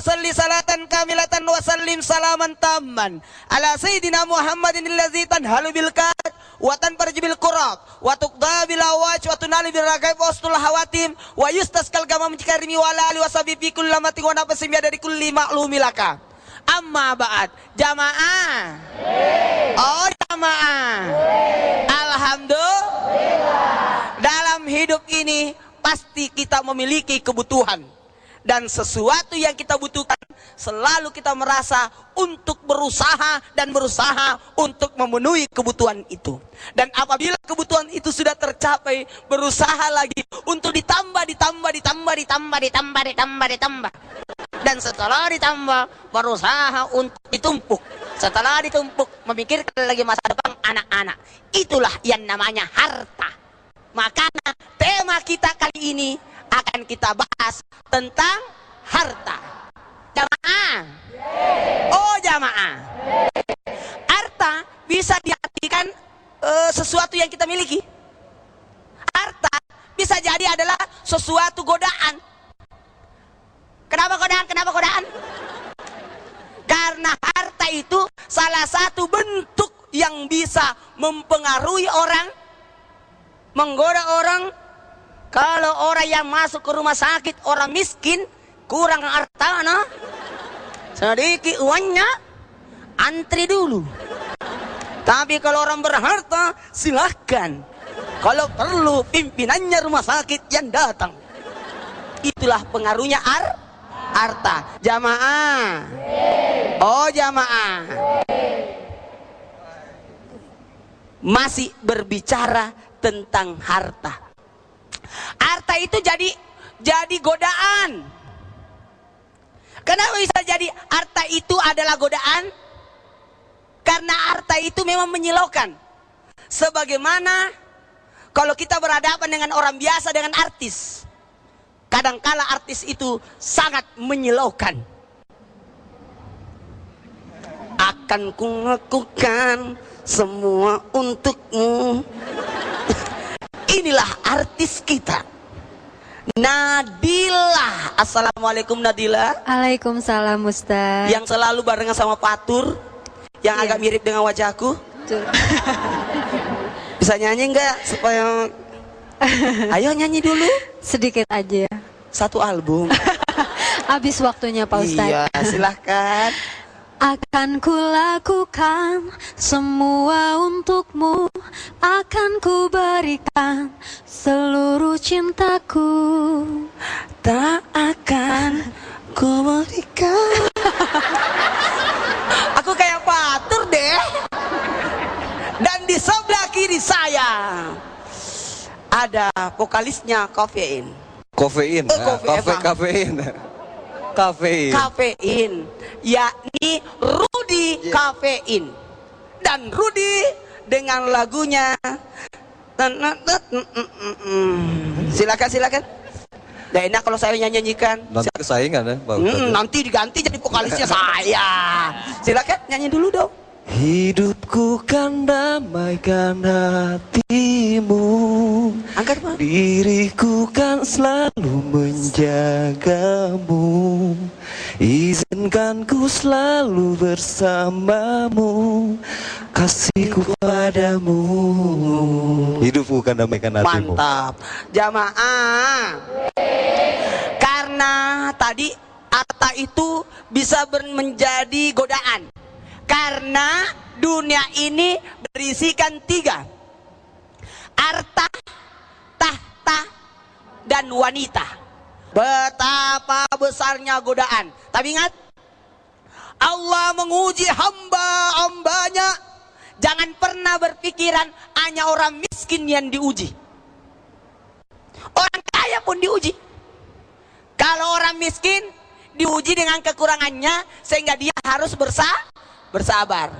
Salli salatan kamilatan wa sallim salaman tamman. Ala sayyidina Muhammadin allazi tanhalu bil kat wa tanfarju bil qurab wa tuqda bil awaj wa tunali bil ragaib wa ustul hawatim wa yustaskal gamam karimi wa ala ali wa sahbihi fi kulli lamatin wa nafasin dari kulli ma'lumi laka. Amma ba'd. Jamaah. Oh jamaah. Alhamdulillah. Dalam hidup ini pasti kita memiliki kebutuhan dan sesuatu yang kita butuhkan selalu kita merasa untuk berusaha dan berusaha untuk memenuhi kebutuhan itu. Dan apabila kebutuhan itu sudah tercapai berusaha lagi untuk ditambah ditambah ditambah ditambah ditambah ditambah ditambah. Dan setelah ditambah berusaha untuk ditumpuk. Setelah ditumpuk memikirkan lagi masa depan anak-anak. Itulah yang namanya harta. Makanya tema kita kali ini akan kita bahas tentang harta. Jamaah. Oh jamaah. Harta bisa diartikan uh, sesuatu yang kita miliki. Harta bisa jadi adalah sesuatu godaan. Kenapa godaan? Kenapa godaan? Karena harta itu salah satu bentuk yang bisa mempengaruhi orang, menggoda orang, kalau orang yang masuk ke rumah sakit orang miskin kurang harta no? sedikit uangnya antri dulu. Tapi kalau orang berharta silahkan. Kalau perlu pimpinannya rumah sakit yang datang. Itulah pengaruhnya ar harta. Jamaah. Oh jamaah. Masih berbicara tentang harta. Harta itu jadi jadi godaan. Kenapa bisa jadi harta itu adalah godaan? Karena harta itu memang menyilaukan. Sebagaimana kalau kita berhadapan dengan orang biasa dengan artis. Kadangkala artis itu sangat menyilaukan. Akan ku semua untukmu inilah artis kita. Nadila. Assalamualaikum Nadila. Waalaikumsalam Ustaz. Yang selalu barengan sama Patur Yang iya. agak mirip dengan wajahku Bisa nyanyi enggak supaya Ayo nyanyi dulu. Sedikit aja. Satu album. Habis waktunya Pak Ustaz. Iya silahkan Akan kulakukan semua untukmu Akan ku berikan seluruh cintaku. Tak akan ku berikan Aku kayak patur deh. Dan di sebelah kiri saya Ada vokalisnya Kofein. Kofein, eh, kofe, nah, kafein kafein. Kafein yakni Rudi yeah. kafein. Dan Rudi dengan lagunya silakan silakan. Gak enak kalau saya nyanyikan. Nanti kesaingan ya, Pak hmm, Nanti diganti jadi vokalisnya saya. Silakan nyanyi dulu dong. Hidupku kan damaikan hatimu. Angkat Diriku kan selalu menjagamu Izinkan ku selalu bersamamu Kasihku padamu Hidupku kan damaikan hatimu Mantap Jamaah Karena tadi Ata itu bisa menjadi godaan karena dunia ini berisikan tiga. Harta, tahta, dan wanita. Betapa besarnya godaan. Tapi ingat, Allah menguji hamba-hambanya. Jangan pernah berpikiran hanya orang miskin yang diuji. Orang kaya pun diuji. Kalau orang miskin diuji dengan kekurangannya sehingga dia harus bersah bersabar.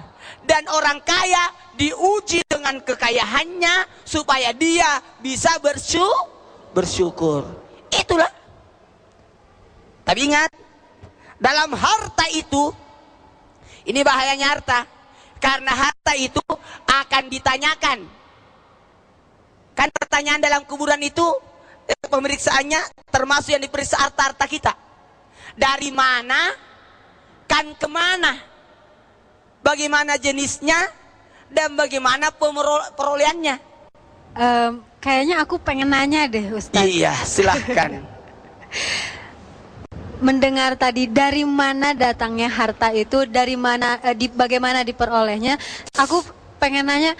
Dan orang kaya diuji dengan kekayaannya supaya dia bisa bersyukur. bersyukur. Itulah. Tapi ingat, dalam harta itu, ini bahayanya harta. Karena harta itu akan ditanyakan. Kan pertanyaan dalam kuburan itu, eh, pemeriksaannya termasuk yang diperiksa harta-harta kita. Dari mana? Kan ke mana? Bagaimana jenisnya? Dan bagaimana perolehannya? Em, kayaknya aku pengen nanya deh Ustadz. Iya, silahkan. Mendengar tadi dari mana datangnya harta itu, dari mana, eh, di, bagaimana diperolehnya. Aku pengen nanya,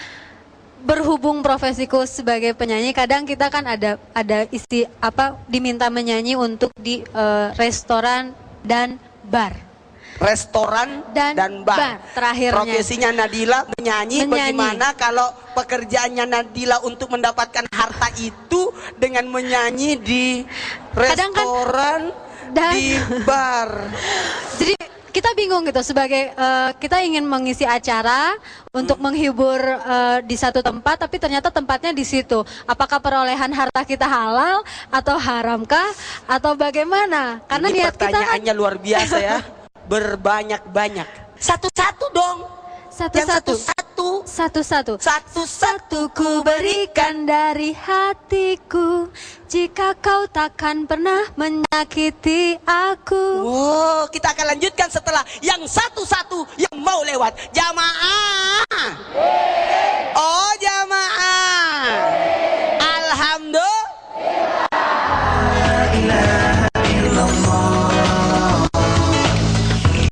berhubung profesiku sebagai penyanyi, kadang kita kan ada ada isi apa diminta menyanyi untuk di eh, restoran dan bar. Restoran Dan dan, bar. bar, terakhirnya. Profesinya Nadila menyanyi, Menyanyi. bagaimana kalau pekerjaannya Nadila untuk mendapatkan harta itu dengan menyanyi di Kadang kan- restoran dan- di bar. Jadi kita bingung gitu sebagai eh, kita ingin mengisi acara untuk menghibur eh, di satu tempat tapi ternyata tempatnya di situ. Apakah perolehan harta kita halal atau haramkah atau bagaimana? Karena Ini niat kita kan luar biasa ya. Berbanyak-banyak. Satu-satu dong. Satu-satu. Satu-satu Satu-satu ku berikan dari hatiku jika kau takkan pernah menyakiti aku. Wow, kita akan lanjutkan setelah yang satu-satu yang mau lewat. Jamaah.